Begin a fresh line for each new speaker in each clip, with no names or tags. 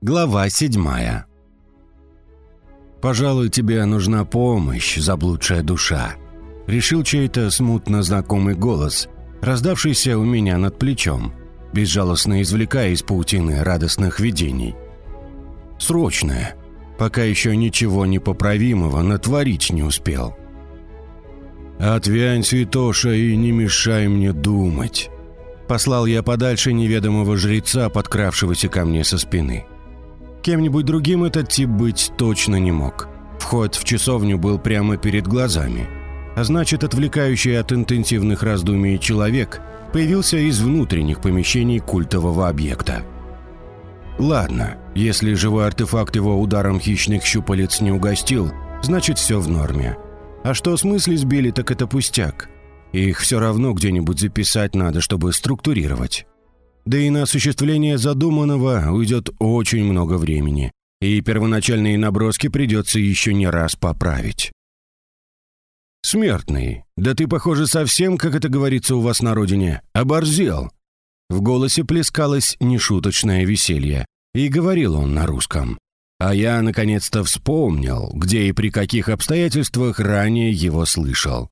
Глава седьмая. «Пожалуй, тебе нужна помощь, заблудшая душа», — решил чей-то смутно знакомый голос, раздавшийся у меня над плечом, безжалостно извлекая из паутины радостных видений. «Срочное, пока еще ничего непоправимого натворить не успел». «Отвянь, святоша, и не мешай мне думать», — послал я подальше неведомого жреца, подкравшегося ко мне со спины. Кем-нибудь другим этот тип быть точно не мог. Вход в часовню был прямо перед глазами. А значит, отвлекающий от интенсивных раздумий человек появился из внутренних помещений культового объекта. Ладно, если живой артефакт его ударом хищных щупалец не угостил, значит все в норме. А что с мысли сбили, так это пустяк. Их все равно где-нибудь записать надо, чтобы структурировать. Да и на осуществление задуманного уйдет очень много времени, и первоначальные наброски придется еще не раз поправить. «Смертный, да ты, похоже, совсем, как это говорится у вас на родине, оборзел!» В голосе плескалось нешуточное веселье, и говорил он на русском. А я, наконец-то, вспомнил, где и при каких обстоятельствах ранее его слышал.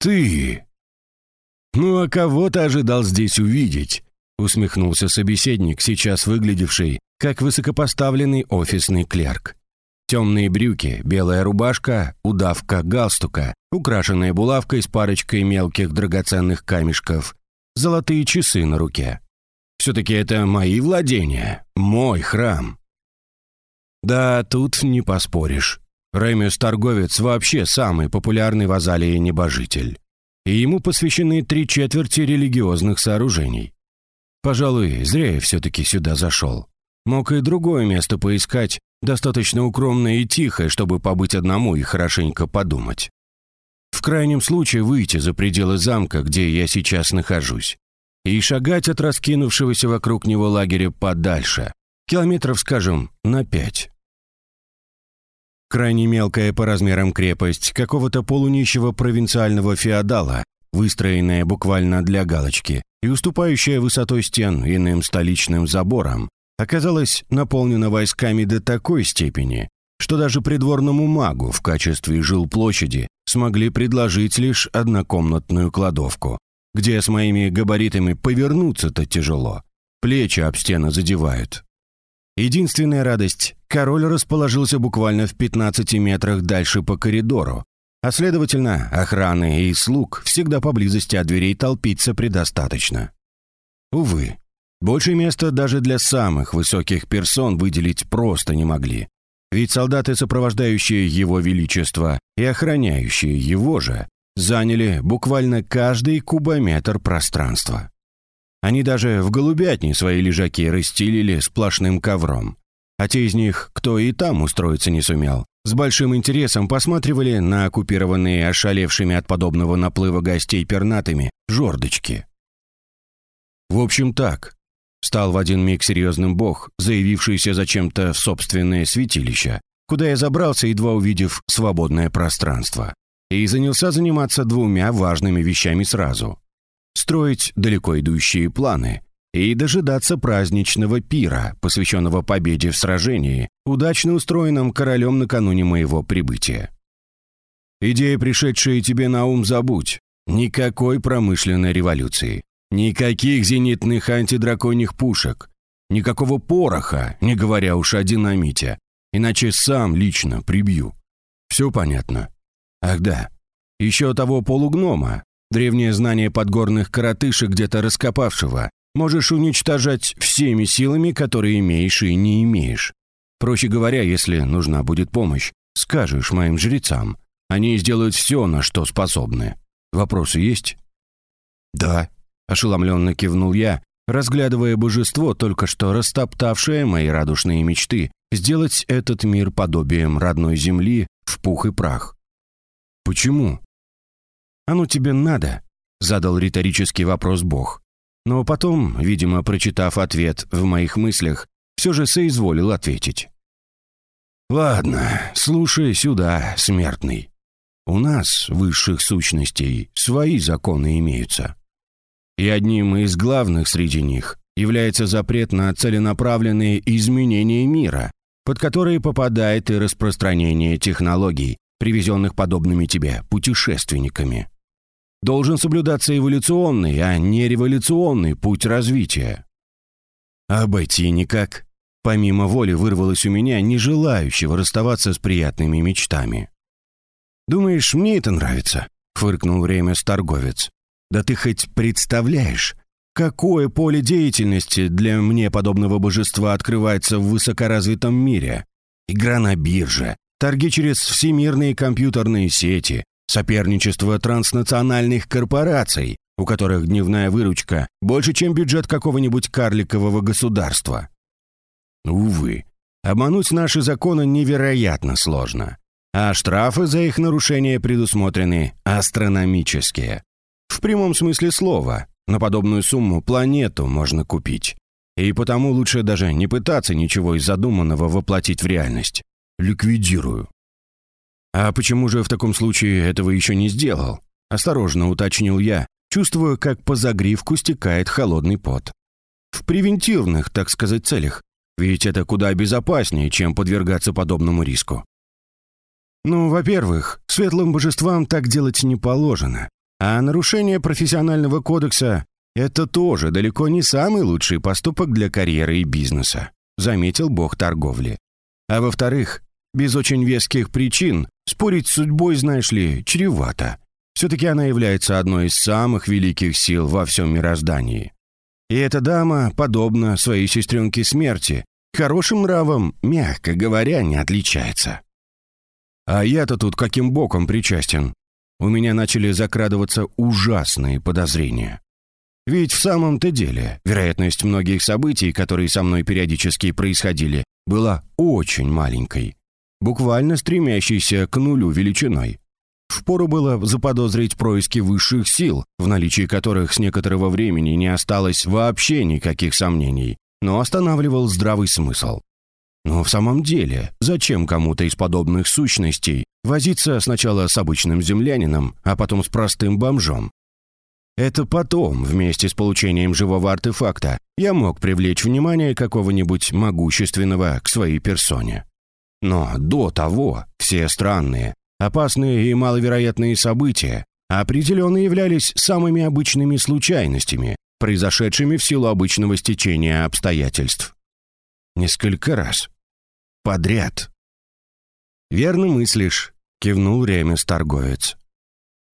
«Ты!» «Ну а кого ты ожидал здесь увидеть?» усмехнулся собеседник, сейчас выглядевший как высокопоставленный офисный клерк. Темные брюки, белая рубашка, удавка галстука, украшенная булавкой с парочкой мелких драгоценных камешков, золотые часы на руке. Все-таки это мои владения, мой храм. Да, тут не поспоришь. Ремиус Торговец вообще самый популярный в Азалии небожитель и ему посвящены три четверти религиозных сооружений. Пожалуй, зря я все-таки сюда зашел. Мог и другое место поискать, достаточно укромное и тихое, чтобы побыть одному и хорошенько подумать. В крайнем случае выйти за пределы замка, где я сейчас нахожусь, и шагать от раскинувшегося вокруг него лагеря подальше, километров, скажем, на пять. Крайне мелкая по размерам крепость какого-то полунищего провинциального феодала, выстроенная буквально для галочки и уступающая высотой стен иным столичным заборам, оказалась наполнена войсками до такой степени, что даже придворному магу в качестве жилплощади смогли предложить лишь однокомнатную кладовку, где с моими габаритами повернуться-то тяжело, плечи об стены задевают. Единственная радость – король расположился буквально в 15 метрах дальше по коридору, а следовательно, охраны и слуг всегда поблизости от дверей толпиться предостаточно. Увы, больше места даже для самых высоких персон выделить просто не могли. Ведь солдаты, сопровождающие его величество и охраняющие его же, заняли буквально каждый кубометр пространства. Они даже в голубятне свои лежаки расстелили сплошным ковром. А те из них, кто и там устроиться не сумел, с большим интересом посматривали на оккупированные ошалевшими от подобного наплыва гостей пернатыми жердочки. В общем так, стал в один миг серьезным бог, заявившийся зачем-то в собственное святилище, куда я забрался, едва увидев свободное пространство, и занялся заниматься двумя важными вещами сразу строить далеко идущие планы и дожидаться праздничного пира, посвященного победе в сражении, удачно устроенном королем накануне моего прибытия. Идея, пришедшая тебе на ум, забудь. Никакой промышленной революции. Никаких зенитных антидраконьих пушек. Никакого пороха, не говоря уж о динамите. Иначе сам лично прибью. Все понятно? Ах да, еще того полугнома, Древнее знание подгорных коротышек где-то раскопавшего можешь уничтожать всеми силами, которые имеешь и не имеешь. Проще говоря, если нужна будет помощь, скажешь моим жрецам. Они сделают все, на что способны. Вопросы есть? Да, ошеломленно кивнул я, разглядывая божество, только что растоптавшее мои радушные мечты, сделать этот мир подобием родной земли в пух и прах. Почему? «Оно тебе надо?» — задал риторический вопрос Бог. Но потом, видимо, прочитав ответ в моих мыслях, все же соизволил ответить. «Ладно, слушай сюда, смертный. У нас, высших сущностей, свои законы имеются. И одним из главных среди них является запрет на целенаправленные изменения мира, под которые попадает и распространение технологий, привезенных подобными тебе путешественниками. Должен соблюдаться эволюционный, а не революционный путь развития. Обойти никак. Помимо воли вырвалось у меня, не желающего расставаться с приятными мечтами. «Думаешь, мне это нравится?» — фыркнул время торговец. «Да ты хоть представляешь, какое поле деятельности для мне подобного божества открывается в высокоразвитом мире? Игра на бирже, торги через всемирные компьютерные сети, соперничество транснациональных корпораций, у которых дневная выручка больше, чем бюджет какого-нибудь карликового государства. Увы, обмануть наши законы невероятно сложно, а штрафы за их нарушение предусмотрены астрономические. В прямом смысле слова, на подобную сумму планету можно купить. И потому лучше даже не пытаться ничего из задуманного воплотить в реальность. Ликвидирую. «А почему же в таком случае этого еще не сделал?» Осторожно уточнил я, чувствуя, как по загривку стекает холодный пот. В превентивных, так сказать, целях. Ведь это куда безопаснее, чем подвергаться подобному риску. Ну, во-первых, светлым божествам так делать не положено. А нарушение профессионального кодекса – это тоже далеко не самый лучший поступок для карьеры и бизнеса, заметил бог торговли. А во-вторых, без очень веских причин спорить с судьбой, знаешь ли, чревато. Все-таки она является одной из самых великих сил во всем мироздании. И эта дама, подобно своей сестренке смерти, хорошим нравом, мягко говоря, не отличается. А я-то тут каким боком причастен? У меня начали закрадываться ужасные подозрения. Ведь в самом-то деле вероятность многих событий, которые со мной периодически происходили, была очень маленькой, буквально стремящейся к нулю величиной. Впору было заподозрить происки высших сил, в наличии которых с некоторого времени не осталось вообще никаких сомнений, но останавливал здравый смысл. Но в самом деле, зачем кому-то из подобных сущностей возиться сначала с обычным землянином, а потом с простым бомжом? Это потом, вместе с получением живого артефакта, я мог привлечь внимание какого-нибудь могущественного к своей персоне. Но до того все странные, Опасные и маловероятные события определенно являлись самыми обычными случайностями, произошедшими в силу обычного стечения обстоятельств. Несколько раз. Подряд. «Верно мыслишь», — кивнул Ремес торговец.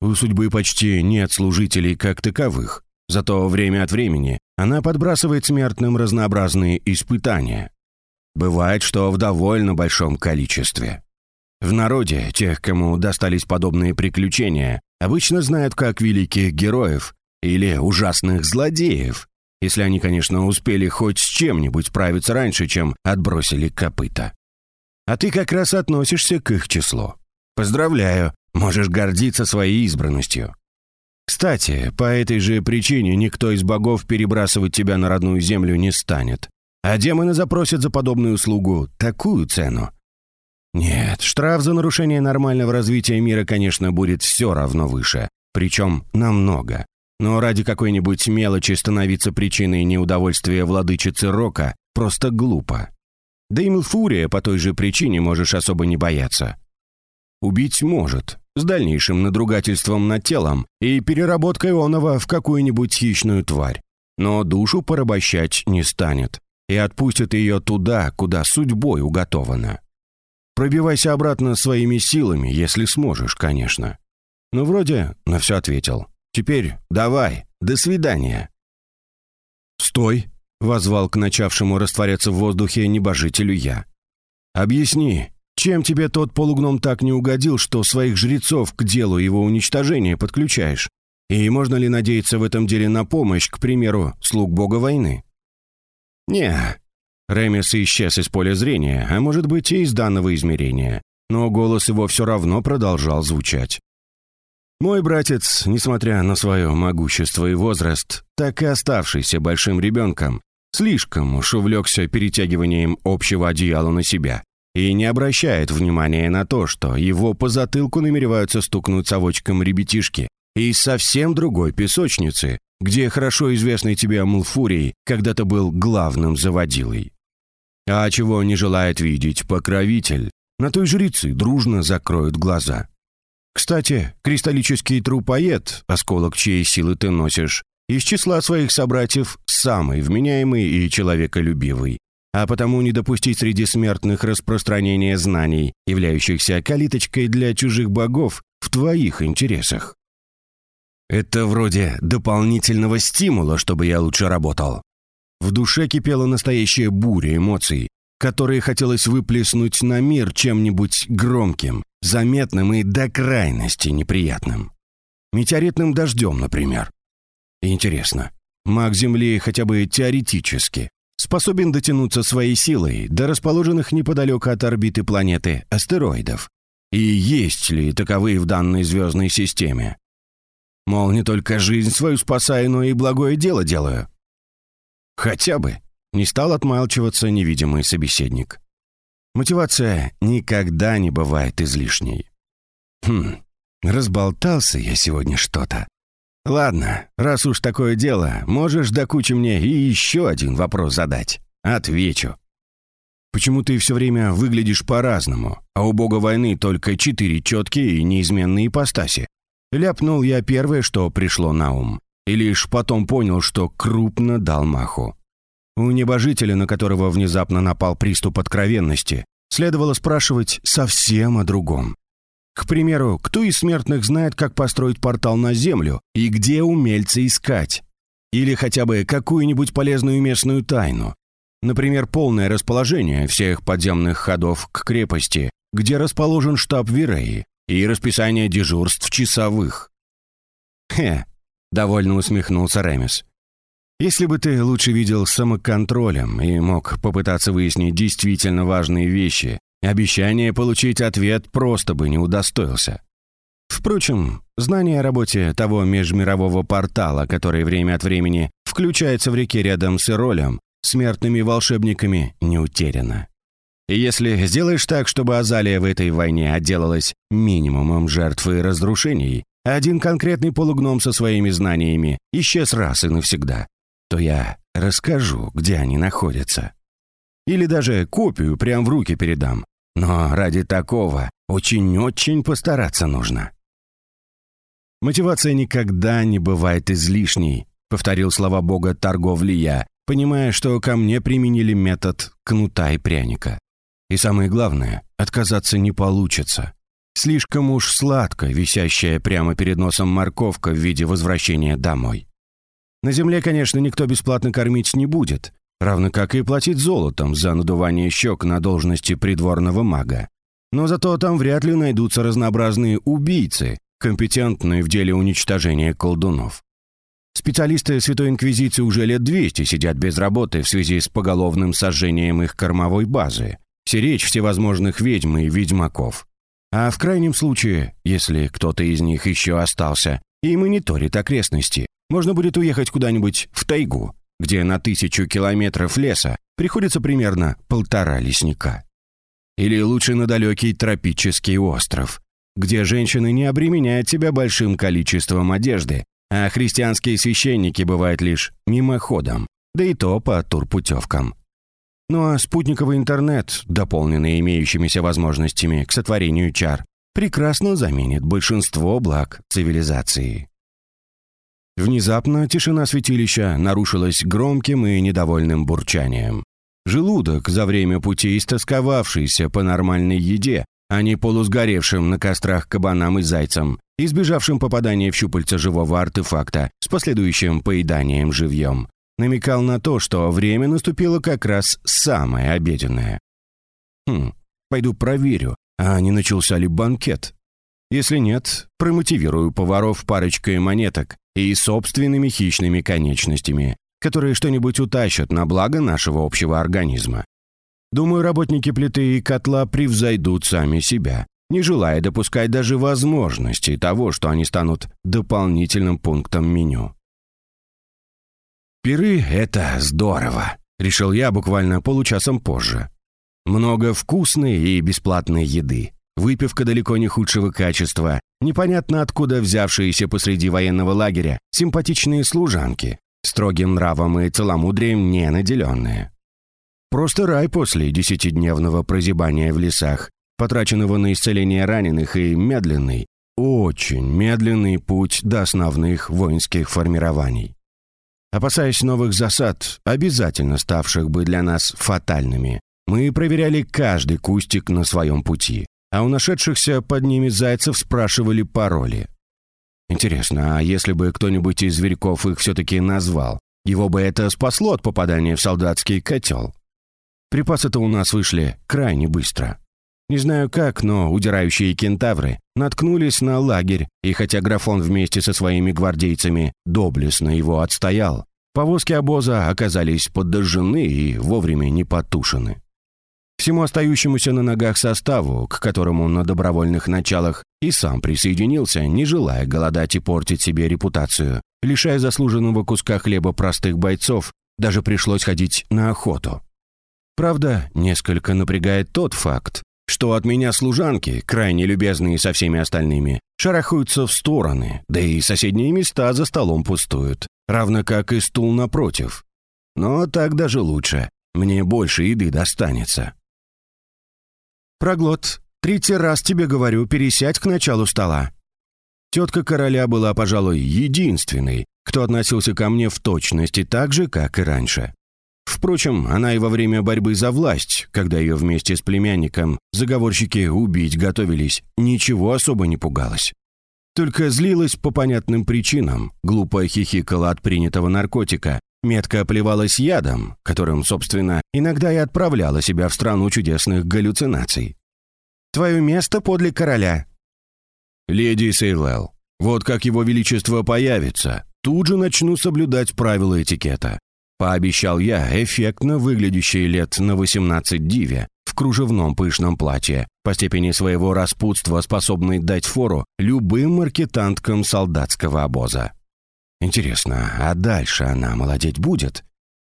«У судьбы почти нет служителей как таковых, зато время от времени она подбрасывает смертным разнообразные испытания. Бывает, что в довольно большом количестве. В народе тех, кому достались подобные приключения, обычно знают как великих героев или ужасных злодеев, если они, конечно, успели хоть с чем-нибудь справиться раньше, чем отбросили копыта. А ты как раз относишься к их числу. Поздравляю, можешь гордиться своей избранностью. Кстати, по этой же причине никто из богов перебрасывать тебя на родную землю не станет. А демоны запросят за подобную услугу такую цену, нет, штраф за нарушение нормального развития мира, конечно, будет все равно выше. Причем намного. Но ради какой-нибудь мелочи становиться причиной неудовольствия владычицы Рока просто глупо. Да и Милфурия по той же причине можешь особо не бояться. Убить может, с дальнейшим надругательством над телом и переработкой оного в какую-нибудь хищную тварь. Но душу порабощать не станет и отпустит ее туда, куда судьбой уготовано. Пробивайся обратно своими силами, если сможешь, конечно. Ну, вроде на все ответил. Теперь давай, до свидания. «Стой!» — возвал к начавшему растворяться в воздухе небожителю я. «Объясни, чем тебе тот полугном так не угодил, что своих жрецов к делу его уничтожения подключаешь? И можно ли надеяться в этом деле на помощь, к примеру, слуг бога войны?» «Не, Ремес исчез из поля зрения, а может быть и из данного измерения, но голос его все равно продолжал звучать. Мой братец, несмотря на свое могущество и возраст, так и оставшийся большим ребенком, слишком уж увлекся перетягиванием общего одеяла на себя и не обращает внимания на то, что его по затылку намереваются стукнуть совочком ребятишки из совсем другой песочницы, где хорошо известный тебе Амулфурий когда-то был главным заводилой. А чего не желает видеть покровитель, на той жрецы дружно закроют глаза. Кстати, кристаллический трупоед, осколок чьей силы ты носишь, из числа своих собратьев самый вменяемый и человеколюбивый, а потому не допустить среди смертных распространения знаний, являющихся калиточкой для чужих богов, в твоих интересах. Это вроде дополнительного стимула, чтобы я лучше работал. В душе кипела настоящая буря эмоций, которые хотелось выплеснуть на мир чем-нибудь громким, заметным и до крайности неприятным. Метеоритным дождем, например. Интересно, маг Земли хотя бы теоретически способен дотянуться своей силой до расположенных неподалеку от орбиты планеты астероидов? И есть ли таковые в данной звездной системе? Мол, не только жизнь свою спасаю, но и благое дело делаю. Хотя бы не стал отмалчиваться невидимый собеседник. Мотивация никогда не бывает излишней. Хм, разболтался я сегодня что-то. Ладно, раз уж такое дело, можешь до кучи мне и еще один вопрос задать. Отвечу. Почему ты все время выглядишь по-разному, а у бога войны только четыре четкие и неизменные ипостаси? Ляпнул я первое, что пришло на ум. И лишь потом понял, что крупно дал маху. У небожителя, на которого внезапно напал приступ откровенности, следовало спрашивать совсем о другом. К примеру, кто из смертных знает, как построить портал на Землю и где умельцы искать? Или хотя бы какую-нибудь полезную местную тайну? Например, полное расположение всех подземных ходов к крепости, где расположен штаб Виреи, и расписание дежурств часовых. «Хе», — довольно усмехнулся Ремис. «Если бы ты лучше видел самоконтролем и мог попытаться выяснить действительно важные вещи, Обещание получить ответ просто бы не удостоился. Впрочем, знание о работе того межмирового портала, который время от времени включается в реке рядом с Иролем, смертными волшебниками не утеряно. Если сделаешь так, чтобы Азалия в этой войне отделалась минимумом жертв и разрушений, один конкретный полугном со своими знаниями исчез раз и навсегда, то я расскажу, где они находятся. Или даже копию прямо в руки передам, но ради такого очень-очень постараться нужно. «Мотивация никогда не бывает излишней», — повторил слова бога торговли я, понимая, что ко мне применили метод кнута и пряника. И самое главное, отказаться не получится. Слишком уж сладко висящая прямо перед носом морковка в виде возвращения домой. На земле, конечно, никто бесплатно кормить не будет, равно как и платить золотом за надувание щек на должности придворного мага. Но зато там вряд ли найдутся разнообразные убийцы, компетентные в деле уничтожения колдунов. Специалисты Святой Инквизиции уже лет 200 сидят без работы в связи с поголовным сожжением их кормовой базы, сиречь всевозможных ведьм и ведьмаков. А в крайнем случае, если кто-то из них еще остался и мониторит окрестности, можно будет уехать куда-нибудь в тайгу, где на тысячу километров леса приходится примерно полтора лесника. Или лучше на далекий тропический остров, где женщины не обременяют себя большим количеством одежды, а христианские священники бывают лишь мимоходом, да и то по турпутевкам. Ну а спутниковый интернет, дополненный имеющимися возможностями к сотворению чар, прекрасно заменит большинство благ цивилизации. Внезапно тишина святилища нарушилась громким и недовольным бурчанием. Желудок, за время пути истосковавшийся по нормальной еде, а не полусгоревшим на кострах кабанам и зайцам, избежавшим попадания в щупальца живого артефакта с последующим поеданием живьем, намекал на то, что время наступило как раз самое обеденное. Хм, пойду проверю, а не начался ли банкет. Если нет, промотивирую поваров парочкой монеток и собственными хищными конечностями, которые что-нибудь утащат на благо нашего общего организма. Думаю, работники плиты и котла превзойдут сами себя, не желая допускать даже возможности того, что они станут дополнительным пунктом меню. «Пиры — это здорово», — решил я буквально получасом позже. Много вкусной и бесплатной еды. выпивка далеко не худшего качества, непонятно откуда взявшиеся посреди военного лагеря симпатичные служанки, строгим нравом и целомудрием не наделенные. Просто рай после десятидневного прозябания в лесах, потраченного на исцеление раненых и медленный, очень медленный путь до основных воинских формирований. Опасаясь новых засад, обязательно ставших бы для нас фатальными, мы проверяли каждый кустик на своем пути, а у нашедшихся под ними зайцев спрашивали пароли. Интересно, а если бы кто-нибудь из зверьков их все-таки назвал, его бы это спасло от попадания в солдатский котел? Припасы-то у нас вышли крайне быстро. Не знаю как, но удирающие кентавры наткнулись на лагерь, и хотя Графон вместе со своими гвардейцами доблестно его отстоял, повозки обоза оказались подожжены и вовремя не потушены. Всему остающемуся на ногах составу, к которому на добровольных началах и сам присоединился, не желая голодать и портить себе репутацию, лишая заслуженного куска хлеба простых бойцов, даже пришлось ходить на охоту. Правда, несколько напрягает тот факт, что от меня служанки, крайне любезные со всеми остальными, шарахаются в стороны, да и соседние места за столом пустуют, равно как и стул напротив. Но так даже лучше, мне больше еды достанется. «Проглот, третий раз тебе говорю, пересядь к началу стола». Тетка короля была, пожалуй, единственной, кто относился ко мне в точности так же, как и раньше. Впрочем, она и во время борьбы за власть, когда ее вместе с племянником заговорщики убить готовились, ничего особо не пугалась. Только злилась по понятным причинам, глупо хихикала от принятого наркотика, метко оплевалась ядом, которым, собственно, иногда и отправляла себя в страну чудесных галлюцинаций. «Твое место подле короля». «Леди Сейлел, вот как его величество появится, тут же начну соблюдать правила этикета. Пообещал я эффектно выглядящей лет на 18 диве в кружевном пышном платье, по степени своего распутства способной дать фору любым маркетанткам солдатского обоза. Интересно, а дальше она молодеть будет?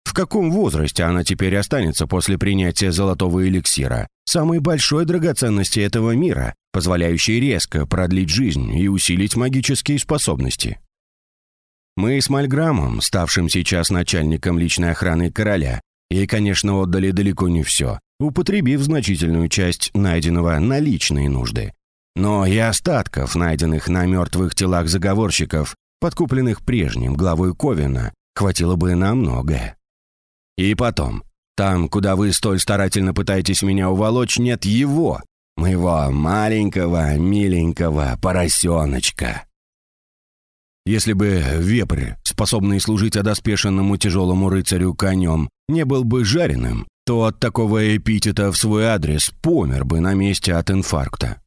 В каком возрасте она теперь останется после принятия золотого эликсира, самой большой драгоценности этого мира, позволяющей резко продлить жизнь и усилить магические способности? Мы с Мальграмом, ставшим сейчас начальником личной охраны короля, ей, конечно, отдали далеко не все, употребив значительную часть найденного на личные нужды. Но и остатков, найденных на мертвых телах заговорщиков, подкупленных прежним главой Ковина, хватило бы на многое. И потом, там, куда вы столь старательно пытаетесь меня уволочь, нет его, моего маленького, миленького поросеночка. Если бы вепрь, способный служить одоспешенному тяжелому рыцарю конем, не был бы жареным, то от такого эпитета в свой адрес помер бы на месте от инфаркта.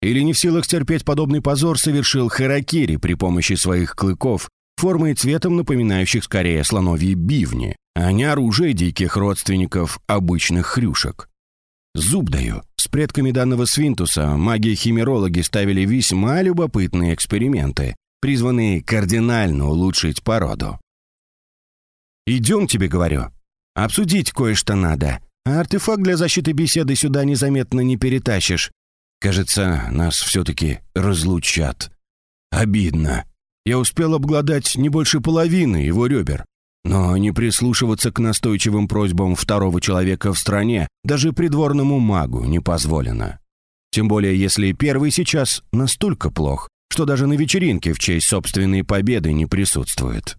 Или не в силах терпеть подобный позор совершил Харакири при помощи своих клыков, формой и цветом напоминающих скорее слоновьи бивни, а не оружие диких родственников обычных хрюшек. Зуб даю, с предками данного свинтуса маги-химерологи ставили весьма любопытные эксперименты, призванные кардинально улучшить породу. «Идем, тебе говорю. Обсудить кое-что надо. Артефакт для защиты беседы сюда незаметно не перетащишь. Кажется, нас все-таки разлучат. Обидно. Я успел обглодать не больше половины его ребер. Но не прислушиваться к настойчивым просьбам второго человека в стране даже придворному магу не позволено. Тем более, если первый сейчас настолько плох, что даже на вечеринке в честь собственной победы не присутствует.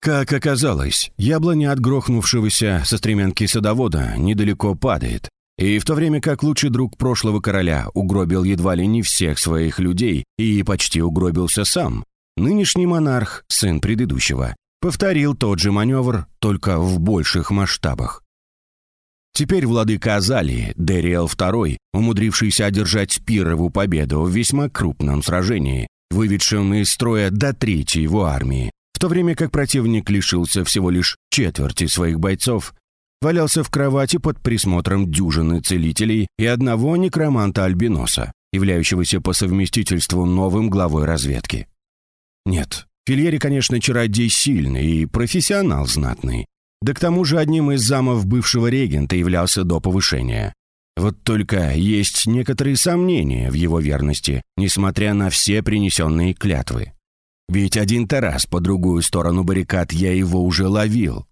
Как оказалось, яблоня от грохнувшегося со стремянки садовода недалеко падает, и в то время как лучший друг прошлого короля угробил едва ли не всех своих людей и почти угробился сам, нынешний монарх, сын предыдущего, повторил тот же маневр, только в больших масштабах. Теперь владыка Азалии, Дериэл II, умудрившийся одержать Пирову победу в весьма крупном сражении, выведшем из строя до трети его армии, в то время как противник лишился всего лишь четверти своих бойцов, валялся в кровати под присмотром дюжины целителей и одного некроманта-альбиноса, являющегося по совместительству новым главой разведки. Нет, Фильери, конечно, чародей сильный и профессионал знатный, да к тому же одним из замов бывшего регента являлся до повышения. Вот только есть некоторые сомнения в его верности, несмотря на все принесенные клятвы. Ведь один-то раз по другую сторону баррикад я его уже ловил.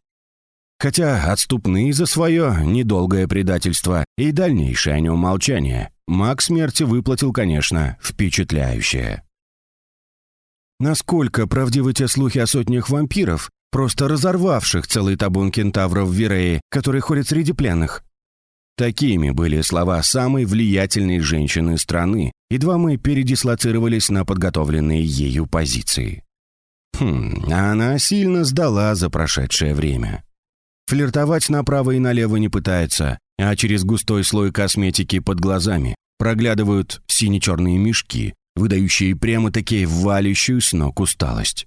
Хотя отступные за свое недолгое предательство и дальнейшее о нем молчание маг смерти выплатил, конечно, впечатляющее. Насколько правдивы те слухи о сотнях вампиров, просто разорвавших целый табун кентавров в Вирее, которые ходят среди пленных? Такими были слова самой влиятельной женщины страны, едва мы передислоцировались на подготовленные ею позиции. Хм, она сильно сдала за прошедшее время. Флиртовать направо и налево не пытается, а через густой слой косметики под глазами проглядывают сине-черные мешки, выдающие прямо-таки валящую с ног усталость.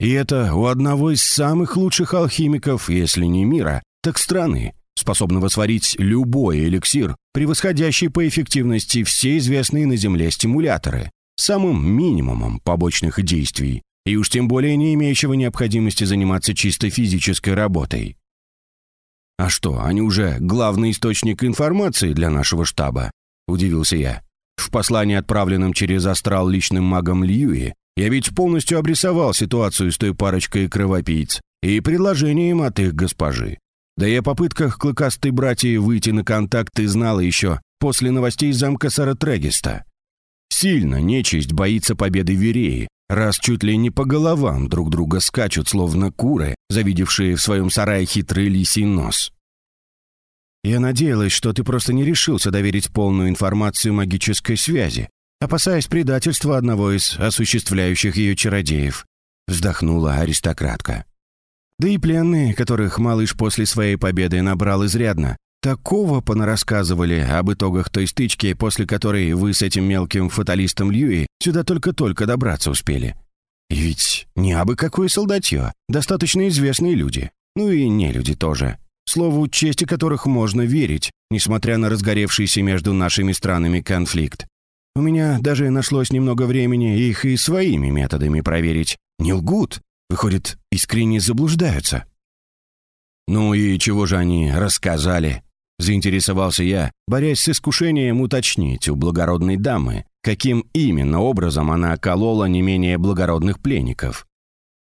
И это у одного из самых лучших алхимиков, если не мира, так страны, способного сварить любой эликсир, превосходящий по эффективности все известные на Земле стимуляторы, самым минимумом побочных действий, и уж тем более не имеющего необходимости заниматься чисто физической работой. «А что, они уже главный источник информации для нашего штаба?» – удивился я. В послании, отправленном через астрал личным магом Льюи, я ведь полностью обрисовал ситуацию с той парочкой кровопийц и предложением от их госпожи. Да и о попытках клыкастой братьи выйти на контакт ты знала еще после новостей замка Саратрегиста. Сильно нечисть боится победы Вереи, раз чуть ли не по головам друг друга скачут, словно куры, завидевшие в своем сарае хитрый лисий нос. Я надеялась, что ты просто не решился доверить полную информацию магической связи, опасаясь предательства одного из осуществляющих ее чародеев», вздохнула аристократка. Да и пленные, которых малыш после своей победы набрал изрядно, такого понарассказывали об итогах той стычки, после которой вы с этим мелким фаталистом Льюи сюда только-только добраться успели. Ведь не абы какое солдатье, достаточно известные люди, ну и не люди тоже, слову чести которых можно верить, несмотря на разгоревшийся между нашими странами конфликт. У меня даже нашлось немного времени их и своими методами проверить. Не лгут, Выходит, искренне заблуждаются. «Ну и чего же они рассказали?» Заинтересовался я, борясь с искушением уточнить у благородной дамы, каким именно образом она околола не менее благородных пленников.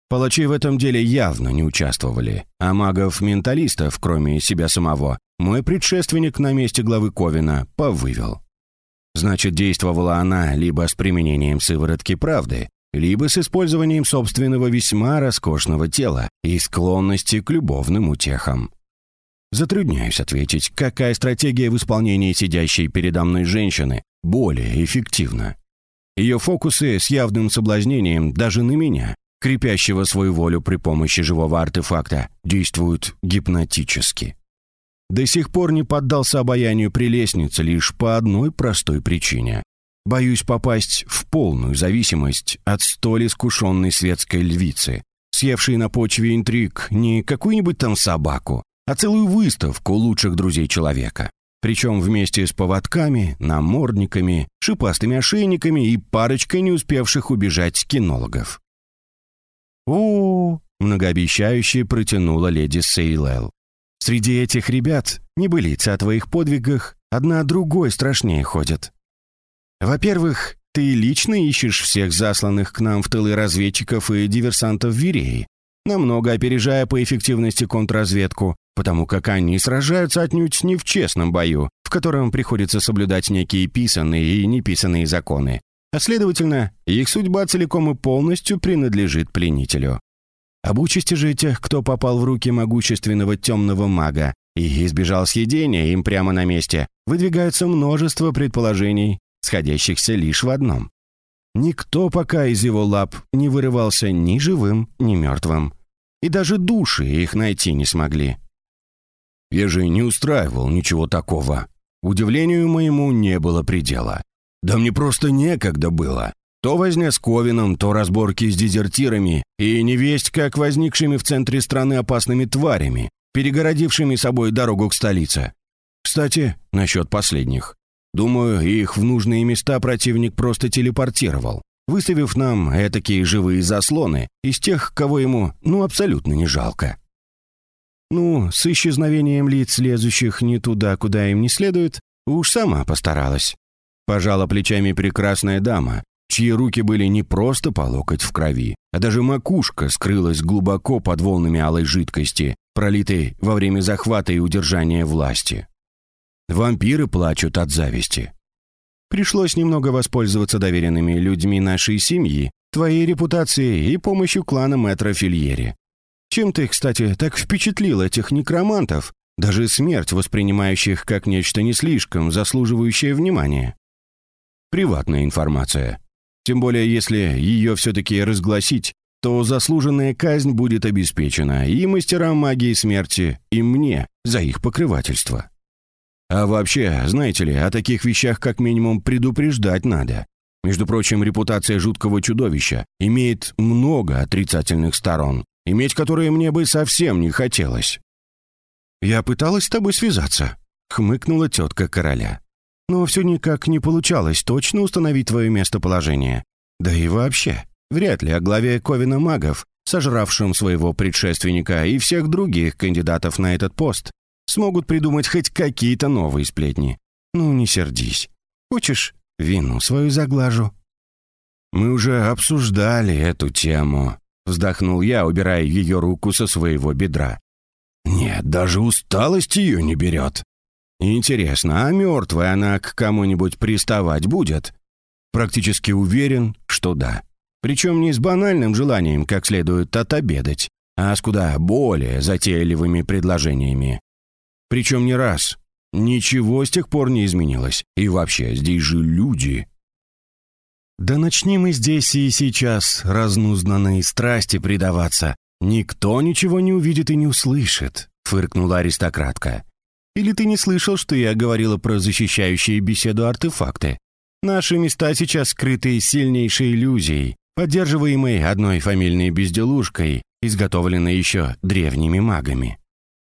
Палачи в этом деле явно не участвовали, а магов-менталистов, кроме себя самого, мой предшественник на месте главы Ковина повывел. Значит, действовала она либо с применением сыворотки правды, либо с использованием собственного весьма роскошного тела и склонности к любовным утехам. Затрудняюсь ответить, какая стратегия в исполнении сидящей передо мной женщины более эффективна. Ее фокусы с явным соблазнением даже на меня, крепящего свою волю при помощи живого артефакта, действуют гипнотически. До сих пор не поддался обаянию прелестницы лишь по одной простой причине. Боюсь попасть в полную зависимость от столь искушенной светской львицы, съевшей на почве интриг не какую-нибудь там собаку, а целую выставку лучших друзей человека. Причем вместе с поводками, намордниками, шипастыми ошейниками и парочкой не успевших убежать кинологов. «О, многообещающе протянула леди Сейлэл. «Среди этих ребят, небылицы о твоих подвигах, одна другой страшнее ходят. Во-первых, ты лично ищешь всех засланных к нам в тылы разведчиков и диверсантов Виреи, намного опережая по эффективности контрразведку, потому как они сражаются отнюдь не в честном бою, в котором приходится соблюдать некие писанные и неписанные законы, а следовательно, их судьба целиком и полностью принадлежит пленителю. Об участи же тех, кто попал в руки могущественного темного мага и избежал съедения им прямо на месте, выдвигается множество предположений сходящихся лишь в одном. Никто пока из его лап не вырывался ни живым, ни мертвым. И даже души их найти не смогли. Я же не устраивал ничего такого. Удивлению моему не было предела. Да мне просто некогда было. То возня с Ковином, то разборки с дезертирами и невесть как возникшими в центре страны опасными тварями, перегородившими собой дорогу к столице. Кстати, насчет последних. Думаю, их в нужные места противник просто телепортировал, выставив нам этакие живые заслоны из тех, кого ему ну абсолютно не жалко. Ну, с исчезновением лиц, лезущих не туда, куда им не следует, Уж сама постаралась. Пожала плечами прекрасная дама, чьи руки были не просто по локоть в крови, а даже макушка скрылась глубоко под волнами алой жидкости, пролитой во время захвата и удержания власти. Вампиры плачут от зависти. Пришлось немного воспользоваться доверенными людьми нашей семьи, твоей репутацией и помощью клана мэтра Фильери. Чем ты, кстати, так впечатлил этих некромантов, даже смерть воспринимающих как нечто не слишком заслуживающее внимания? Приватная информация. Тем более, если ее все-таки разгласить, то заслуженная казнь будет обеспечена и мастерам магии смерти, и мне за их покрывательство. А вообще, знаете ли, о таких вещах как минимум предупреждать надо. Между прочим, репутация жуткого чудовища имеет много отрицательных сторон, иметь которые мне бы совсем не хотелось. «Я пыталась с тобой связаться», — хмыкнула тетка короля. «Но все никак не получалось точно установить твое местоположение. Да и вообще, вряд ли о главе Ковина магов, сожравшем своего предшественника и всех других кандидатов на этот пост, смогут придумать хоть какие-то новые сплетни. Ну, не сердись. Хочешь, вину свою заглажу?» «Мы уже обсуждали эту тему», — вздохнул я, убирая ее руку со своего бедра. «Нет, даже усталость ее не берет. Интересно, а мертвая она к кому-нибудь приставать будет?» Практически уверен, что да. Причем не с банальным желанием как следует отобедать, а с куда более затейливыми предложениями. Причем не раз. Ничего с тех пор не изменилось. И вообще, здесь же люди. Да начни мы здесь и сейчас разнузнанные страсти предаваться. Никто ничего не увидит и не услышит, фыркнула аристократка. Или ты не слышал, что я говорила про защищающие беседу артефакты? Наши места сейчас скрыты сильнейшей иллюзией, поддерживаемой одной фамильной безделушкой, изготовленной еще древними магами.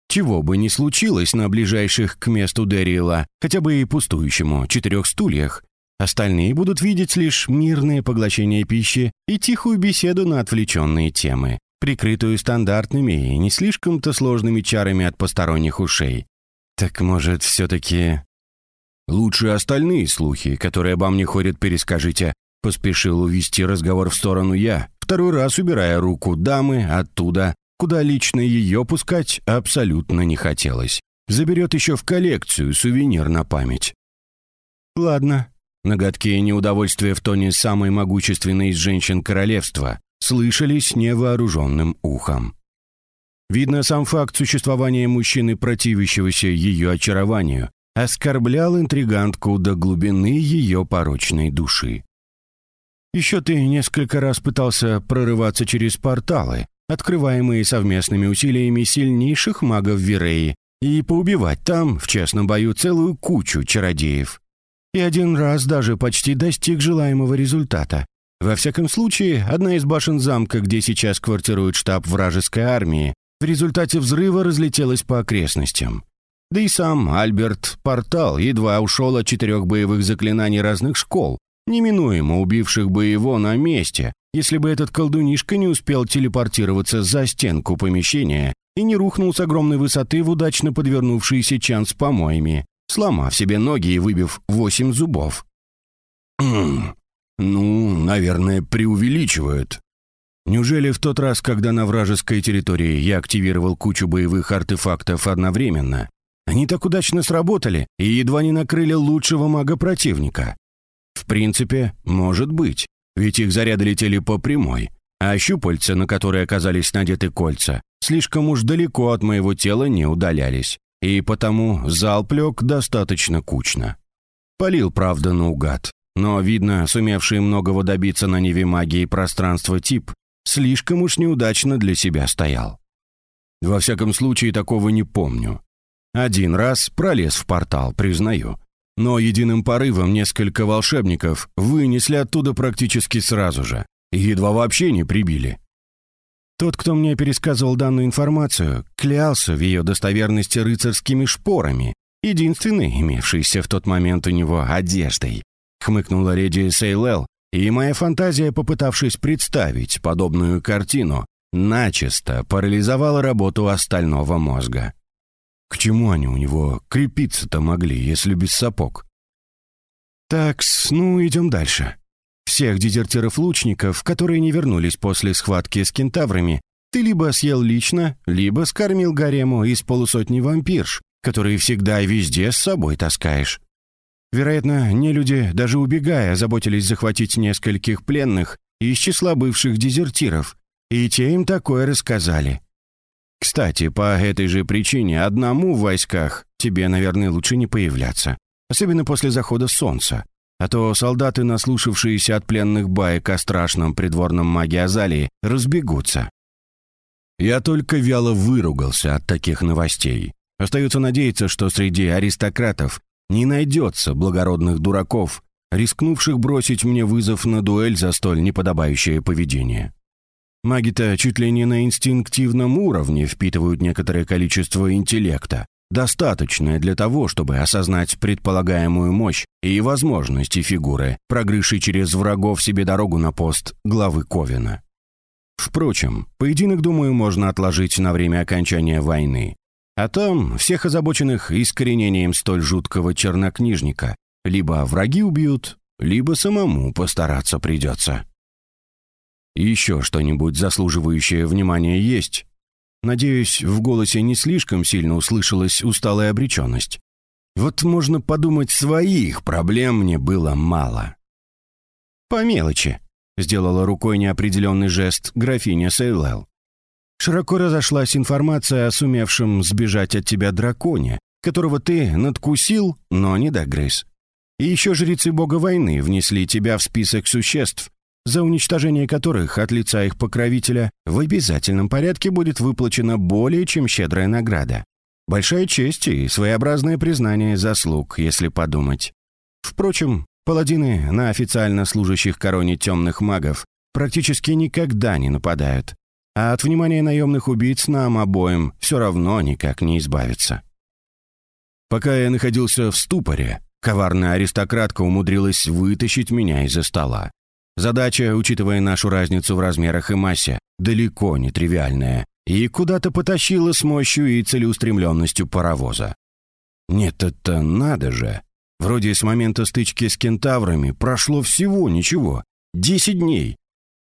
Чего бы ни случилось на ближайших к месту Дэрила, хотя бы и пустующему, четырех стульях, остальные будут видеть лишь мирное поглощение пищи и тихую беседу на отвлеченные темы, прикрытую стандартными и не слишком-то сложными чарами от посторонних ушей. Так может, все-таки... «Лучше остальные слухи, которые обо мне ходят, перескажите», поспешил увести разговор в сторону я, второй раз убирая руку дамы оттуда, куда лично ее пускать абсолютно не хотелось. Заберет еще в коллекцию сувенир на память. Ладно. Ноготки и неудовольствия в тоне самой могущественной из женщин королевства слышались невооруженным ухом. Видно, сам факт существования мужчины, противящегося ее очарованию, оскорблял интригантку до глубины ее порочной души. «Еще ты несколько раз пытался прорываться через порталы, открываемые совместными усилиями сильнейших магов Виреи, и поубивать там, в честном бою, целую кучу чародеев. И один раз даже почти достиг желаемого результата. Во всяком случае, одна из башен замка, где сейчас квартирует штаб вражеской армии, результате взрыва разлетелась по окрестностям. Да и сам Альберт Портал едва ушел от четырех боевых заклинаний разных школ, неминуемо убивших бы его на месте, если бы этот колдунишка не успел телепортироваться за стенку помещения и не рухнул с огромной высоты в удачно подвернувшийся чан с помоями, сломав себе ноги и выбив восемь зубов. «Ну, наверное, преувеличивают», Неужели в тот раз, когда на вражеской территории я активировал кучу боевых артефактов одновременно, они так удачно сработали и едва не накрыли лучшего мага противника? В принципе, может быть. Ведь их заряды летели по прямой, а щупальца, на которые оказались надеты кольца, слишком уж далеко от моего тела не удалялись, и потому залп лег достаточно кучно. Полил, правда, наугад, но, видно, сумевший многого добиться на Неве магии пространства тип, слишком уж неудачно для себя стоял. Во всяком случае, такого не помню. Один раз пролез в портал, признаю, но единым порывом несколько волшебников вынесли оттуда практически сразу же едва вообще не прибили. Тот, кто мне пересказывал данную информацию, клялся в ее достоверности рыцарскими шпорами, единственной имевшейся в тот момент у него одеждой. Хмыкнула леди Сейлел, и моя фантазия, попытавшись представить подобную картину, начисто парализовала работу остального мозга. К чему они у него крепиться-то могли, если без сапог? Так, ну, идем дальше. Всех дезертиров-лучников, которые не вернулись после схватки с кентаврами, ты либо съел лично, либо скормил гарему из полусотни вампирш, которые всегда и везде с собой таскаешь. Вероятно, не люди, даже убегая, заботились захватить нескольких пленных из числа бывших дезертиров, и те им такое рассказали. Кстати, по этой же причине одному в войсках тебе, наверное, лучше не появляться, особенно после захода солнца, а то солдаты, наслушавшиеся от пленных баек о страшном придворном маге Азалии, разбегутся. Я только вяло выругался от таких новостей. Остается надеяться, что среди аристократов не найдется благородных дураков, рискнувших бросить мне вызов на дуэль за столь неподобающее поведение. Маги-то чуть ли не на инстинктивном уровне впитывают некоторое количество интеллекта, достаточное для того, чтобы осознать предполагаемую мощь и возможности фигуры, прогрызшей через врагов себе дорогу на пост главы Ковина. Впрочем, поединок, думаю, можно отложить на время окончания войны. А там всех озабоченных искоренением столь жуткого чернокнижника либо враги убьют, либо самому постараться придется. Еще что-нибудь заслуживающее внимания есть? Надеюсь, в голосе не слишком сильно услышалась усталая обреченность. Вот можно подумать, своих проблем мне было мало. «По мелочи», — сделала рукой неопределенный жест графиня Сейлел. Широко разошлась информация о сумевшем сбежать от тебя драконе, которого ты надкусил, но не догрыз. И еще жрецы бога войны внесли тебя в список существ, за уничтожение которых от лица их покровителя в обязательном порядке будет выплачена более чем щедрая награда. Большая честь и своеобразное признание заслуг, если подумать. Впрочем, паладины на официально служащих короне темных магов практически никогда не нападают, а от внимания наемных убийц нам обоим все равно никак не избавиться. Пока я находился в ступоре, коварная аристократка умудрилась вытащить меня из-за стола. Задача, учитывая нашу разницу в размерах и массе, далеко не тривиальная, и куда-то потащила с мощью и целеустремленностью паровоза. Нет, это надо же. Вроде с момента стычки с кентаврами прошло всего ничего. Десять дней,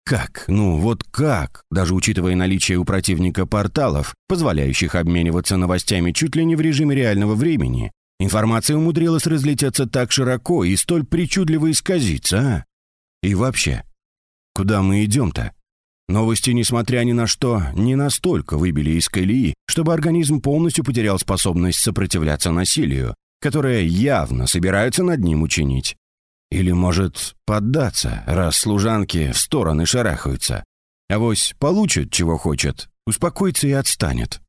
как? Ну вот как? Даже учитывая наличие у противника порталов, позволяющих обмениваться новостями чуть ли не в режиме реального времени, информация умудрилась разлететься так широко и столь причудливо исказиться, а? И вообще, куда мы идем-то? Новости, несмотря ни на что, не настолько выбили из колеи, чтобы организм полностью потерял способность сопротивляться насилию, которое явно собираются над ним учинить. Или, может, поддаться, раз служанки в стороны шарахаются. Авось получит, чего хочет, успокоится и отстанет.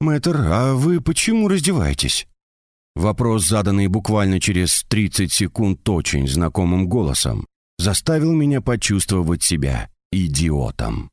«Мэтр, а вы почему раздеваетесь?» Вопрос, заданный буквально через 30 секунд очень знакомым голосом, заставил меня почувствовать себя идиотом.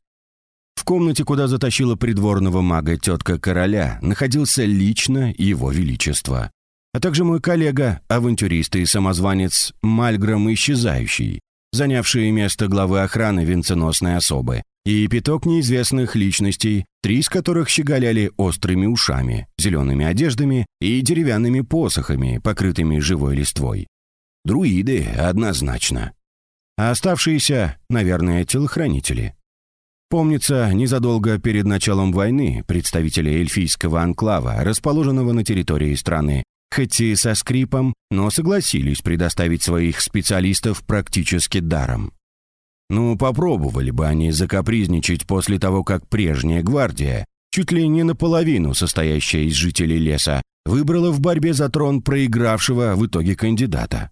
В комнате, куда затащила придворного мага тетка короля, находился лично его величество а также мой коллега, авантюрист и самозванец Мальгром Исчезающий, занявший место главы охраны венценосной особы, и пяток неизвестных личностей, три из которых щеголяли острыми ушами, зелеными одеждами и деревянными посохами, покрытыми живой листвой. Друиды, однозначно. А оставшиеся, наверное, телохранители. Помнится, незадолго перед началом войны представители эльфийского анклава, расположенного на территории страны, хоть и со скрипом, но согласились предоставить своих специалистов практически даром. Ну, попробовали бы они закапризничать после того, как прежняя гвардия, чуть ли не наполовину состоящая из жителей леса, выбрала в борьбе за трон проигравшего в итоге кандидата.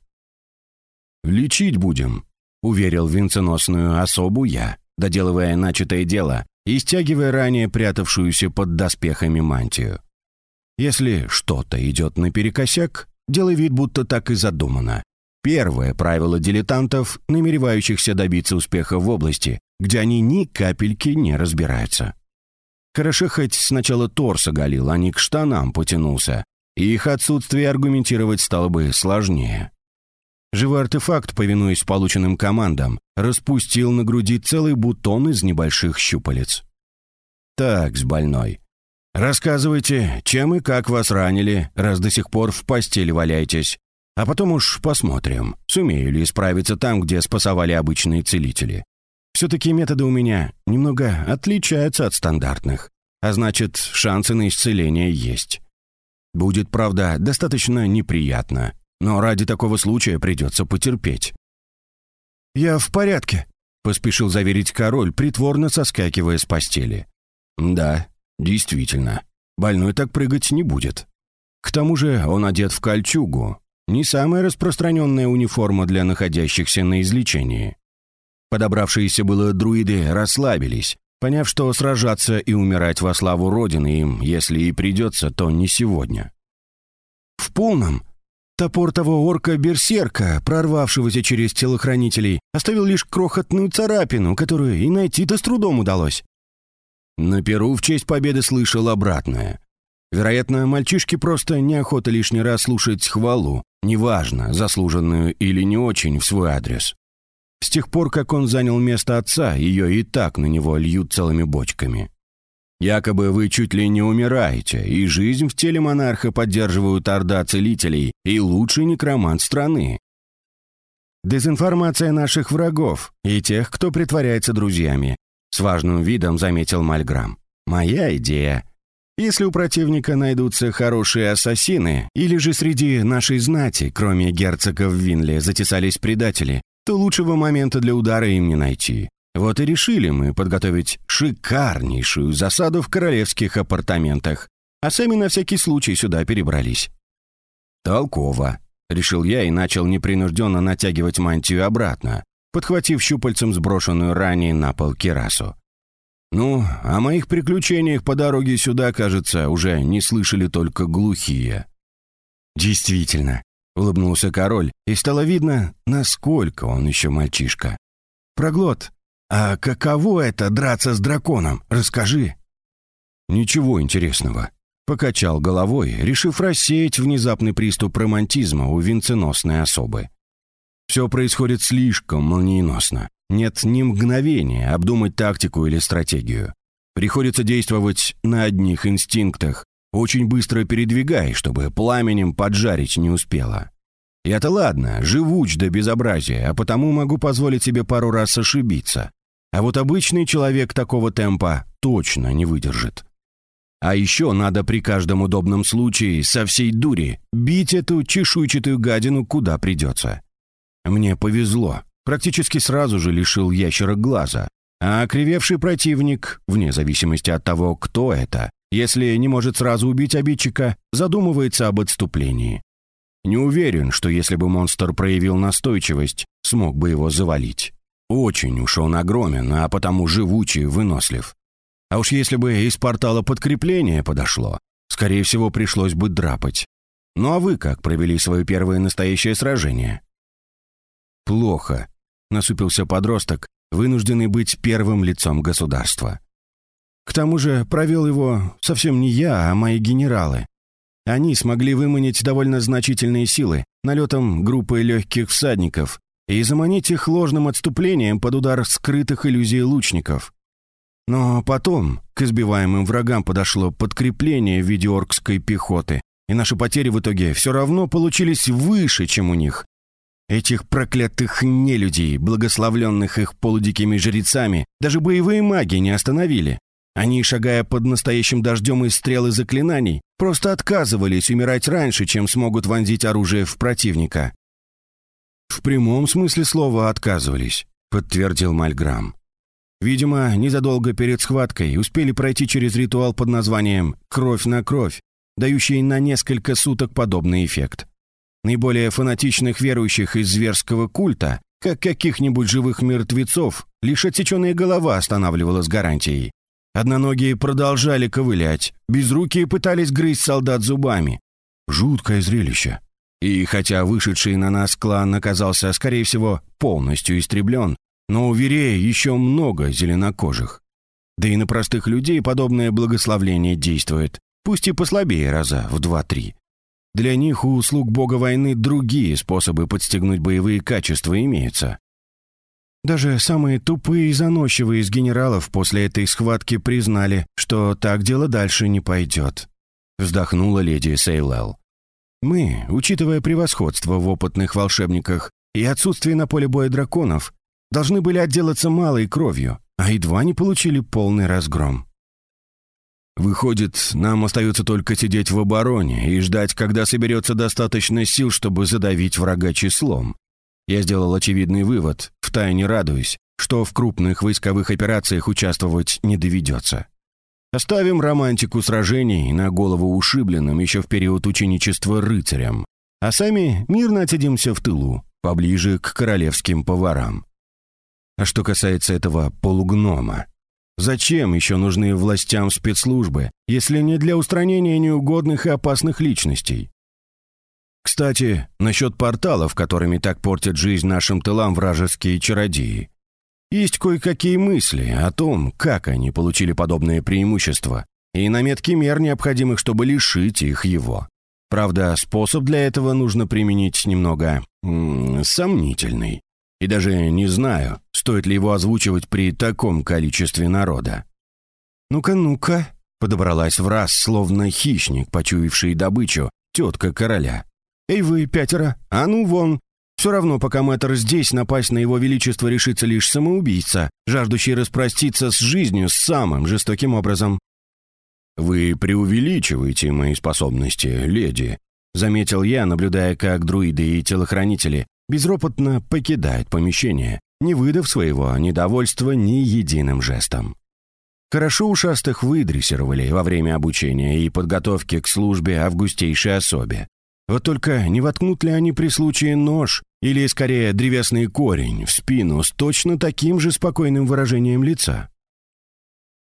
«Лечить будем», — уверил венценосную особу я, доделывая начатое дело и стягивая ранее прятавшуюся под доспехами мантию. Если что-то идет наперекосяк, делай вид, будто так и задумано. Первое правило дилетантов, намеревающихся добиться успеха в области, где они ни капельки не разбираются. Хорошо хоть сначала торс оголил, а не к штанам потянулся, их отсутствие аргументировать стало бы сложнее. Живой артефакт, повинуясь полученным командам, распустил на груди целый бутон из небольших щупалец. Так, с больной. Рассказывайте, чем и как вас ранили, раз до сих пор в постели валяетесь. А потом уж посмотрим, сумею ли справиться там, где спасовали обычные целители. Все-таки методы у меня немного отличаются от стандартных, а значит, шансы на исцеление есть. Будет, правда, достаточно неприятно, но ради такого случая придется потерпеть. «Я в порядке», — поспешил заверить король, притворно соскакивая с постели. «Да, действительно, больной так прыгать не будет. К тому же он одет в кольчугу, не самая распространенная униформа для находящихся на излечении. Подобравшиеся было друиды расслабились, поняв, что сражаться и умирать во славу Родины им, если и придется, то не сегодня. В полном топор того орка-берсерка, прорвавшегося через телохранителей, оставил лишь крохотную царапину, которую и найти-то с трудом удалось. На Перу в честь победы слышал обратное. Вероятно, мальчишке просто неохота лишний раз слушать хвалу, неважно, заслуженную или не очень, в свой адрес. С тех пор, как он занял место отца, ее и так на него льют целыми бочками. Якобы вы чуть ли не умираете, и жизнь в теле монарха поддерживают орда целителей и лучший некромант страны. Дезинформация наших врагов и тех, кто притворяется друзьями. С важным видом заметил Мальграм. Моя идея если у противника найдутся хорошие ассасины, или же среди нашей знати, кроме герцогов Винли, затесались предатели, то лучшего момента для удара им не найти. Вот и решили мы подготовить шикарнейшую засаду в королевских апартаментах, а сами на всякий случай сюда перебрались. «Толково», — решил я и начал непринужденно натягивать мантию обратно, подхватив щупальцем сброшенную ранее на пол кирасу. Ну, о моих приключениях по дороге сюда, кажется, уже не слышали только глухие. Действительно, улыбнулся король, и стало видно, насколько он еще мальчишка. Проглот, а каково это драться с драконом? Расскажи. Ничего интересного. Покачал головой, решив рассеять внезапный приступ романтизма у венценосной особы. Все происходит слишком молниеносно. Нет ни мгновения обдумать тактику или стратегию. Приходится действовать на одних инстинктах, очень быстро передвигай, чтобы пламенем поджарить не успела. Я-то ладно, живуч до безобразия, а потому могу позволить себе пару раз ошибиться. А вот обычный человек такого темпа точно не выдержит. А еще надо при каждом удобном случае со всей дури бить эту чешуйчатую гадину куда придется. Мне повезло. Практически сразу же лишил ящера глаза. А окривевший противник, вне зависимости от того, кто это, если не может сразу убить обидчика, задумывается об отступлении. Не уверен, что если бы монстр проявил настойчивость, смог бы его завалить. Очень уж он огромен, а потому живучий, вынослив. А уж если бы из портала подкрепление подошло, скорее всего, пришлось бы драпать. Ну а вы как провели свое первое настоящее сражение? Плохо, насупился подросток, вынужденный быть первым лицом государства. К тому же провел его совсем не я, а мои генералы. Они смогли выманить довольно значительные силы налетом группы легких всадников и заманить их ложным отступлением под удар скрытых иллюзий лучников. Но потом к избиваемым врагам подошло подкрепление в виде оркской пехоты, и наши потери в итоге все равно получились выше, чем у них, Этих проклятых нелюдей, благословленных их полудикими жрецами, даже боевые маги не остановили. Они, шагая под настоящим дождем из стрел и заклинаний, просто отказывались умирать раньше, чем смогут вонзить оружие в противника. «В прямом смысле слова отказывались», — подтвердил Мальграм. Видимо, незадолго перед схваткой успели пройти через ритуал под названием «кровь на кровь», дающий на несколько суток подобный эффект. Наиболее фанатичных верующих из зверского культа, как каких-нибудь живых мертвецов, лишь отсеченная голова останавливала с гарантией. Одноногие продолжали ковылять, безрукие пытались грызть солдат зубами. Жуткое зрелище. И хотя вышедший на нас клан оказался, скорее всего, полностью истреблен, но у Верея еще много зеленокожих. Да и на простых людей подобное благословление действует, пусть и послабее раза в два-три. Для них у услуг бога войны другие способы подстегнуть боевые качества имеются. Даже самые тупые и заносчивые из генералов после этой схватки признали, что так дело дальше не пойдет. Вздохнула леди Сейлел. Мы, учитывая превосходство в опытных волшебниках и отсутствие на поле боя драконов, должны были отделаться малой кровью, а едва не получили полный разгром. Выходит, нам остается только сидеть в обороне и ждать, когда соберется достаточно сил, чтобы задавить врага числом. Я сделал очевидный вывод, втайне радуюсь, что в крупных войсковых операциях участвовать не доведется. Оставим романтику сражений на голову ушибленным еще в период ученичества рыцарям, а сами мирно отсидимся в тылу, поближе к королевским поварам. А что касается этого полугнома, Зачем еще нужны властям спецслужбы, если не для устранения неугодных и опасных личностей? Кстати, насчет порталов, которыми так портят жизнь нашим тылам вражеские чародеи. Есть кое-какие мысли о том, как они получили подобное преимущество, и наметки мер, необходимых, чтобы лишить их его. Правда, способ для этого нужно применить немного... Сомнительный. И даже не знаю, стоит ли его озвучивать при таком количестве народа. «Ну-ка, ну-ка», — подобралась в раз, словно хищник, почуявший добычу, тетка короля. «Эй вы, пятеро, а ну вон! Все равно, пока мэтр здесь, напасть на его величество решится лишь самоубийца, жаждущий распроститься с жизнью самым жестоким образом». «Вы преувеличиваете мои способности, леди», — заметил я, наблюдая, как друиды и телохранители безропотно покидает помещение, не выдав своего недовольства ни единым жестом. Хорошо ушастых выдрессировали во время обучения и подготовки к службе августейшей особе. Вот только не воткнут ли они при случае нож или, скорее, древесный корень в спину с точно таким же спокойным выражением лица?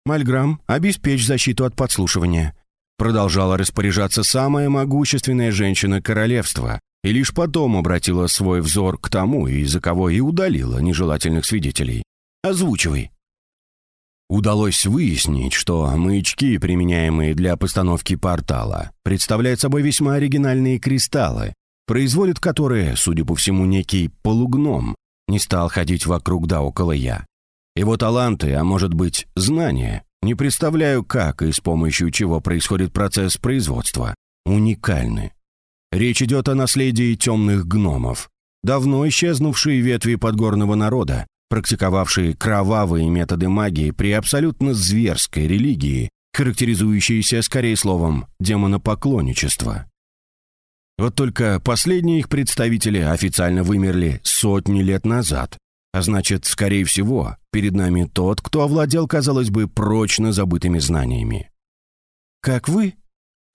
«Мальграм, обеспечь защиту от подслушивания», продолжала распоряжаться самая могущественная женщина королевства, и лишь потом обратила свой взор к тому, из-за кого и удалила нежелательных свидетелей. «Озвучивай». Удалось выяснить, что маячки, применяемые для постановки портала, представляют собой весьма оригинальные кристаллы, производит которые, судя по всему, некий полугном, не стал ходить вокруг да около я. Его таланты, а может быть, знания, не представляю, как и с помощью чего происходит процесс производства, уникальны. Речь идет о наследии темных гномов, давно исчезнувшие ветви подгорного народа, практиковавшие кровавые методы магии при абсолютно зверской религии, характеризующейся скорее словом демонопоклонничество. Вот только последние их представители официально вымерли сотни лет назад, а значит, скорее всего, перед нами тот, кто овладел, казалось бы, прочно забытыми знаниями. «Как вы?»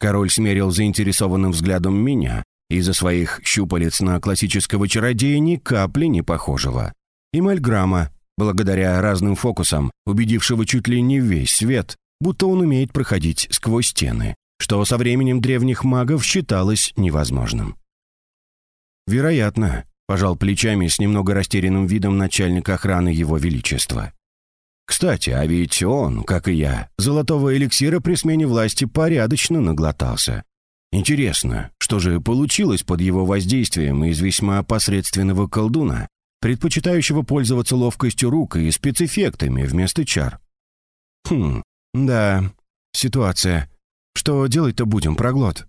Король смерил заинтересованным взглядом меня, из-за своих щупалец на классического чародея ни капли не похожего. И Мальграма, благодаря разным фокусам, убедившего чуть ли не весь свет, будто он умеет проходить сквозь стены, что со временем древних магов считалось невозможным. «Вероятно», — пожал плечами с немного растерянным видом начальник охраны Его Величества. Кстати, а ведь он, как и я, золотого эликсира при смене власти порядочно наглотался. Интересно, что же получилось под его воздействием из весьма посредственного колдуна, предпочитающего пользоваться ловкостью рук и спецэффектами вместо чар? Хм, да, ситуация. Что делать-то будем, проглот?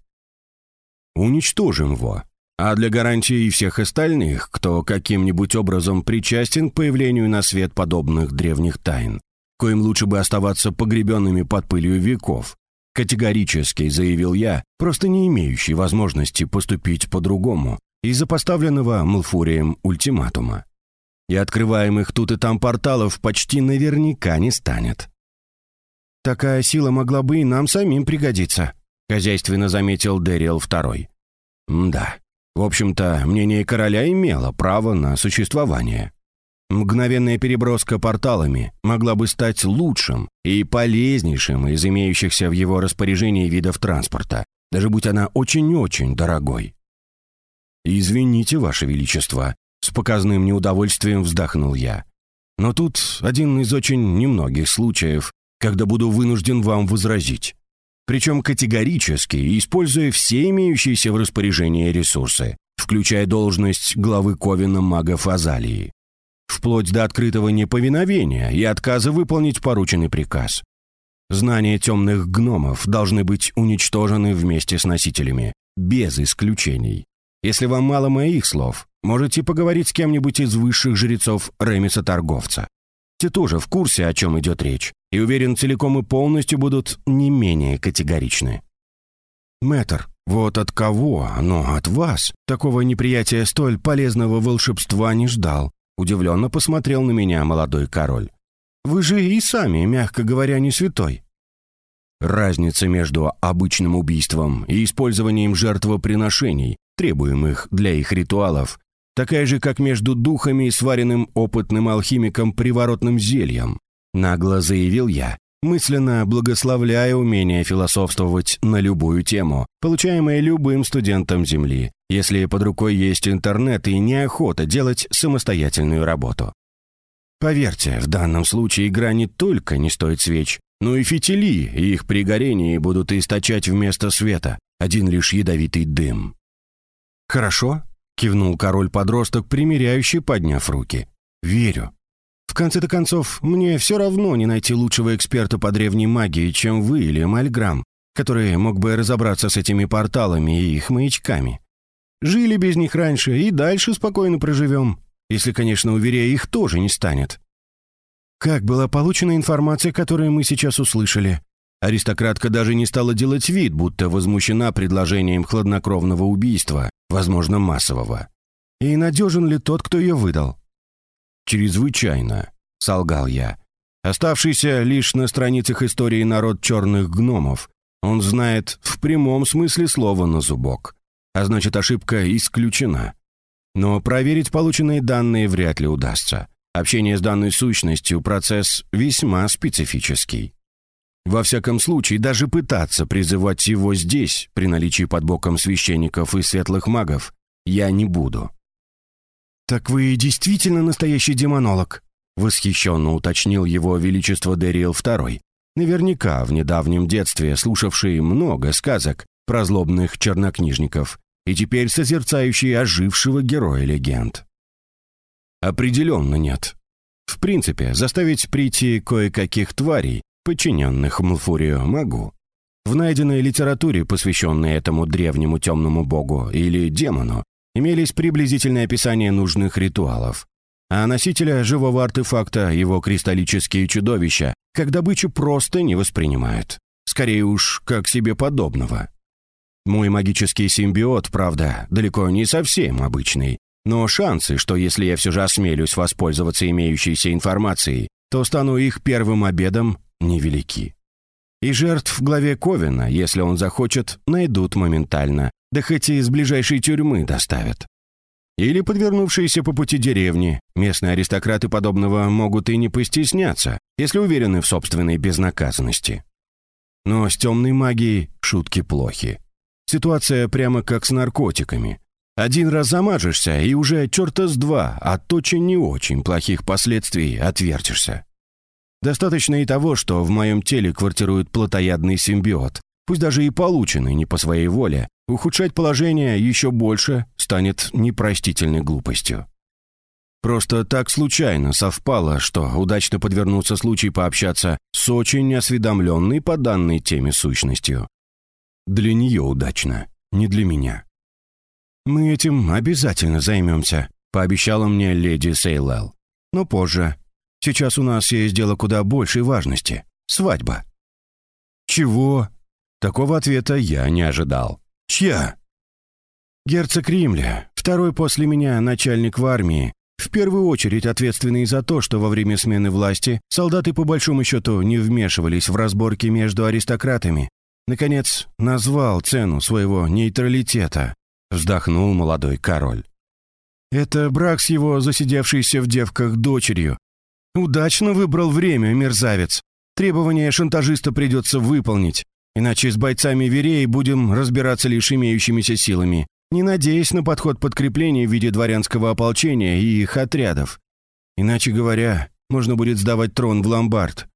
Уничтожим его. А для гарантии всех остальных, кто каким-нибудь образом причастен к появлению на свет подобных древних тайн, коим лучше бы оставаться погребенными под пылью веков, категорически заявил я, просто не имеющий возможности поступить по-другому из-за поставленного Малфурием ультиматума. И открываемых тут и там порталов почти наверняка не станет. «Такая сила могла бы и нам самим пригодиться», — хозяйственно заметил Дэриэл Второй. «Да, в общем-то, мнение короля имело право на существование. Мгновенная переброска порталами могла бы стать лучшим и полезнейшим из имеющихся в его распоряжении видов транспорта, даже будь она очень-очень дорогой. «Извините, Ваше Величество», — с показным неудовольствием вздохнул я. «Но тут один из очень немногих случаев, когда буду вынужден вам возразить причем категорически, используя все имеющиеся в распоряжении ресурсы, включая должность главы Ковина магов Азалии. вплоть до открытого неповиновения и отказа выполнить порученный приказ. Знания темных гномов должны быть уничтожены вместе с носителями, без исключений. Если вам мало моих слов, можете поговорить с кем-нибудь из высших жрецов Ремиса-торговца. Те тоже в курсе, о чем идет речь, и уверен, целиком и полностью будут не менее категоричны. Мэтр, вот от кого, но от вас, такого неприятия столь полезного волшебства не ждал. Удивленно посмотрел на меня молодой король. Вы же и сами, мягко говоря, не святой. Разница между обычным убийством и использованием жертвоприношений, требуемых для их ритуалов, такая же, как между духами и сваренным опытным алхимиком приворотным зельем, нагло заявил я, мысленно благословляя умение философствовать на любую тему, получаемое любым студентом Земли, если под рукой есть интернет и неохота делать самостоятельную работу. Поверьте, в данном случае игра не только не стоит свеч, но и фитили, и их при горении будут источать вместо света один лишь ядовитый дым. «Хорошо», — кивнул король-подросток, примиряющий, подняв руки. «Верю. В конце-то концов, мне все равно не найти лучшего эксперта по древней магии, чем вы или Мальграм, который мог бы разобраться с этими порталами и их маячками. Жили без них раньше и дальше спокойно проживем, если, конечно, уверяя их тоже не станет. Как была получена информация, которую мы сейчас услышали? Аристократка даже не стала делать вид, будто возмущена предложением хладнокровного убийства, возможно, массового. И надежен ли тот, кто ее выдал? «Чрезвычайно», — солгал я. «Оставшийся лишь на страницах истории народ черных гномов. Он знает в прямом смысле слова на зубок. А значит, ошибка исключена. Но проверить полученные данные вряд ли удастся. Общение с данной сущностью – процесс весьма специфический. Во всяком случае, даже пытаться призывать его здесь, при наличии под боком священников и светлых магов, я не буду. «Так вы действительно настоящий демонолог?» — восхищенно уточнил его величество Дериэл II, наверняка в недавнем детстве слушавший много сказок про злобных чернокнижников и теперь созерцающий ожившего героя легенд. Определенно нет. В принципе, заставить прийти кое-каких тварей, подчиненных Млфурию, могу. В найденной литературе, посвященной этому древнему темному богу или демону, имелись приблизительные описания нужных ритуалов. А носителя живого артефакта его кристаллические чудовища как добычу просто не воспринимают. Скорее уж, как себе подобного. Мой магический симбиот, правда, далеко не совсем обычный, но шансы, что если я все же осмелюсь воспользоваться имеющейся информацией, то стану их первым обедом, невелики. И жертв в главе Ковина, если он захочет, найдут моментально, да хоть и из ближайшей тюрьмы доставят. Или подвернувшиеся по пути деревни. Местные аристократы подобного могут и не постесняться, если уверены в собственной безнаказанности. Но с темной магией шутки плохи. Ситуация прямо как с наркотиками. Один раз замажешься, и уже черта с два от очень не очень плохих последствий отвертишься. Достаточно и того, что в моем теле квартирует плотоядный симбиот, пусть даже и полученный не по своей воле, ухудшать положение еще больше станет непростительной глупостью. Просто так случайно совпало, что удачно подвернулся случай пообщаться с очень осведомленной по данной теме сущностью. Для нее удачно, не для меня. «Мы этим обязательно займемся», — пообещала мне леди Сейлел. «Но позже. Сейчас у нас есть дело куда большей важности. Свадьба». «Чего?» Такого ответа я не ожидал. «Чья?» «Герцог Римля, второй после меня начальник в армии, в первую очередь ответственный за то, что во время смены власти солдаты по большому счету не вмешивались в разборки между аристократами. Наконец, назвал цену своего нейтралитета», — вздохнул молодой король. «Это брак с его засидевшейся в девках дочерью. Удачно выбрал время, мерзавец. Требования шантажиста придется выполнить. Иначе с бойцами Вереи будем разбираться лишь имеющимися силами, не надеясь на подход подкрепления в виде дворянского ополчения и их отрядов. Иначе говоря, можно будет сдавать трон в ломбард.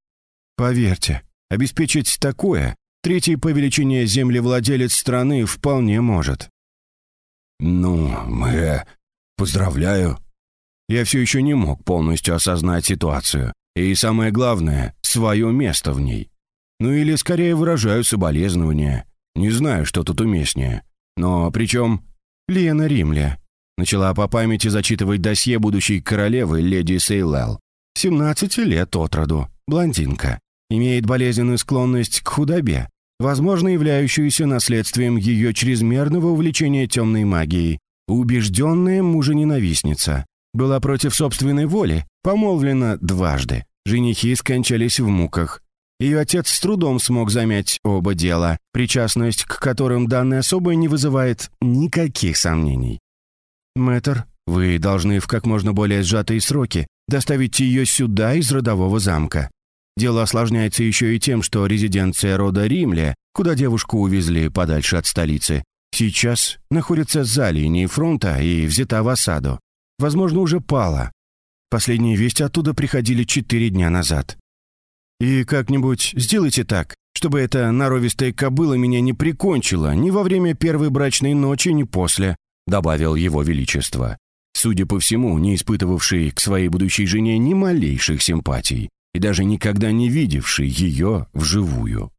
Поверьте, обеспечить такое третий по величине землевладелец страны вполне может. «Ну, мы... Поздравляю». я все еще не мог полностью осознать ситуацию. И самое главное, свое место в ней. Ну или скорее выражаю соболезнования. Не знаю, что тут уместнее. Но причем Лена Римля. Начала по памяти зачитывать досье будущей королевы леди Сейлел. 17 лет от роду, блондинка. Имеет болезненную склонность к худобе, возможно, являющуюся наследствием ее чрезмерного увлечения темной магией. Убежденная мужа-ненавистница. Была против собственной воли, помолвлена дважды. Женихи скончались в муках. Ее отец с трудом смог замять оба дела, причастность к которым данная особа не вызывает никаких сомнений. «Мэтр, вы должны в как можно более сжатые сроки доставить ее сюда из родового замка. Дело осложняется еще и тем, что резиденция рода Римля, куда девушку увезли подальше от столицы, сейчас находится за линией фронта и взята в осаду возможно, уже пала. Последние вести оттуда приходили четыре дня назад. И как-нибудь сделайте так, чтобы эта норовистая кобыла меня не прикончила ни во время первой брачной ночи, ни после», — добавил его величество, судя по всему, не испытывавший к своей будущей жене ни малейших симпатий и даже никогда не видевший ее вживую.